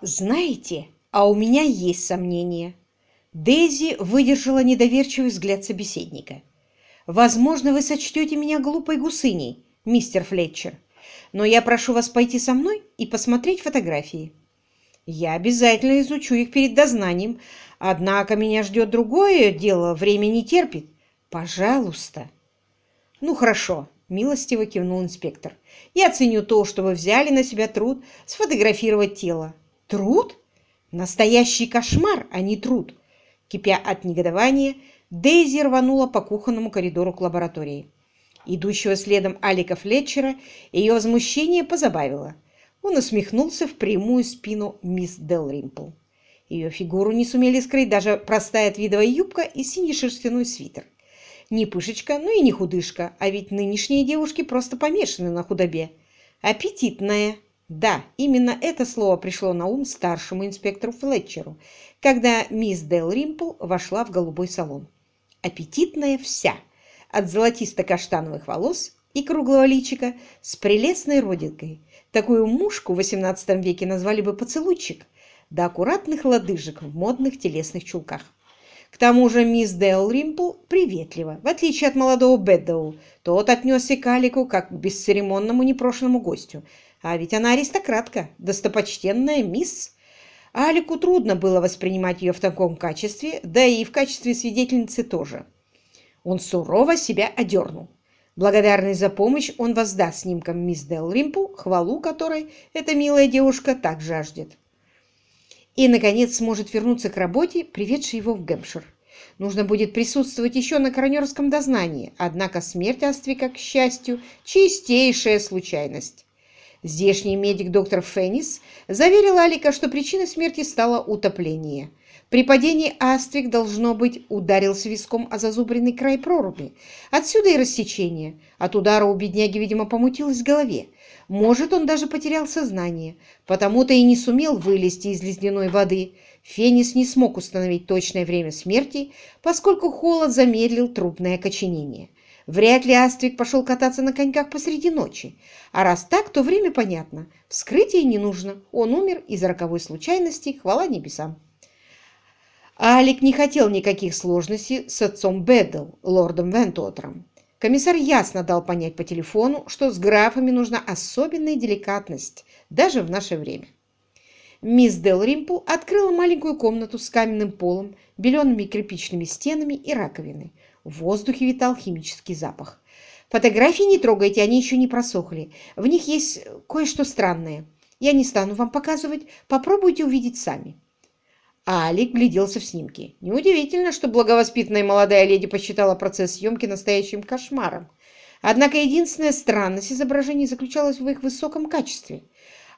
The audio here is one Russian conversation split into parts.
Знаете, а у меня есть сомнения. Дейзи выдержала недоверчивый взгляд собеседника. Возможно, вы сочтете меня глупой гусыней, мистер Флетчер, но я прошу вас пойти со мной и посмотреть фотографии. Я обязательно изучу их перед дознанием, однако меня ждет другое дело, время не терпит. Пожалуйста. Ну, хорошо, милостиво кивнул инспектор. Я ценю то, что вы взяли на себя труд сфотографировать тело. Труд? Настоящий кошмар, а не труд. Кипя от негодования, Дейзи рванула по кухонному коридору к лаборатории. Идущего следом Алика Флетчера ее возмущение позабавило. Он усмехнулся в прямую спину мисс Делримпл. Ее фигуру не сумели скрыть даже простая твидовая юбка и синий шерстяной свитер. Не пышечка, но и не худышка, а ведь нынешние девушки просто помешаны на худобе. Аппетитная. Да, именно это слово пришло на ум старшему инспектору Флетчеру, когда мисс Дел Римпл вошла в голубой салон. Аппетитная вся, от золотисто-каштановых волос и круглого личика с прелестной родинкой. Такую мушку в XVIII веке назвали бы поцелуйчик, до аккуратных лодыжек в модных телесных чулках. К тому же мисс Дэл Римпл приветлива, в отличие от молодого Бэддоу. Тот отнесся к Алику как к бесцеремонному непрошенному гостю. А ведь она аристократка, достопочтенная мисс. Алику трудно было воспринимать ее в таком качестве, да и в качестве свидетельницы тоже. Он сурово себя одернул. Благодарный за помощь, он воздаст снимкам мисс Дэл Римпл, хвалу которой эта милая девушка так жаждет и, наконец, сможет вернуться к работе, приведшей его в Гэмпшир. Нужно будет присутствовать еще на коронерском дознании, однако смерть Аствика, к счастью, чистейшая случайность. Здешний медик доктор Феннис заверил Алика, что причиной смерти стало утопление. При падении Аствик, должно быть, ударился виском о зазубренный край проруби. Отсюда и рассечение. От удара у бедняги, видимо, помутилось в голове. Может, он даже потерял сознание, потому-то и не сумел вылезти из ледяной воды. Фенис не смог установить точное время смерти, поскольку холод замедлил трупное окоченение. Вряд ли Аствик пошел кататься на коньках посреди ночи. А раз так, то время понятно. Вскрытие не нужно. Он умер из роковой случайности, хвала небесам. Алик не хотел никаких сложностей с отцом Бэддл, лордом Вентотером. Комиссар ясно дал понять по телефону, что с графами нужна особенная деликатность, даже в наше время. Мисс Дел Римпл открыла маленькую комнату с каменным полом, белеными кирпичными стенами и раковиной. В воздухе витал химический запах. Фотографии не трогайте, они еще не просохли. В них есть кое-что странное. Я не стану вам показывать, попробуйте увидеть сами. А Алик гляделся в снимки. Неудивительно, что благовоспитанная молодая леди посчитала процесс съемки настоящим кошмаром. Однако единственная странность изображений заключалась в их высоком качестве.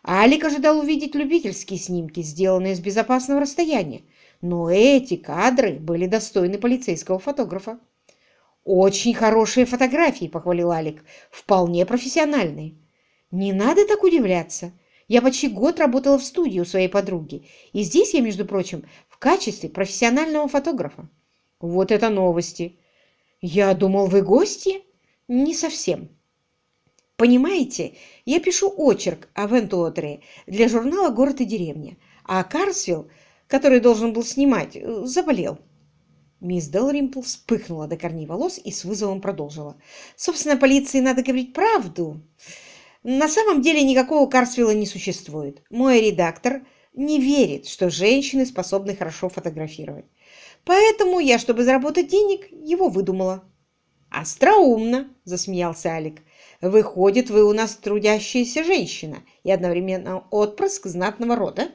Алик ожидал увидеть любительские снимки, сделанные с безопасного расстояния, но эти кадры были достойны полицейского фотографа. «Очень хорошие фотографии», — похвалил Алик, — «вполне профессиональные». «Не надо так удивляться. Я почти год работала в студии у своей подруги, и здесь я, между прочим, в качестве профессионального фотографа. Вот это новости! Я думал, вы гости? Не совсем. Понимаете, я пишу очерк о Вентуотре для журнала «Город и деревня», а Карсвилл, который должен был снимать, заболел. Мисс Делримпл вспыхнула до корней волос и с вызовом продолжила. «Собственно, полиции надо говорить правду. На самом деле никакого Карсвилла не существует. Мой редактор не верит, что женщины способны хорошо фотографировать. Поэтому я, чтобы заработать денег, его выдумала. «Остроумно!» – засмеялся Алик. «Выходит, вы у нас трудящаяся женщина и одновременно отпрыск знатного рода?»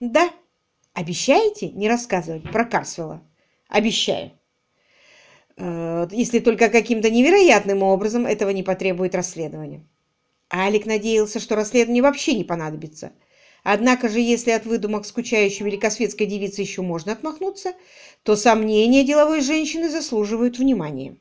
«Да. Обещаете не рассказывать про Карсвелла?» «Обещаю. Э, если только каким-то невероятным образом этого не потребует расследование». Алик надеялся, что расследование вообще не понадобится. Однако же, если от выдумок скучающей великосветской девицы еще можно отмахнуться, то сомнения деловой женщины заслуживают внимания.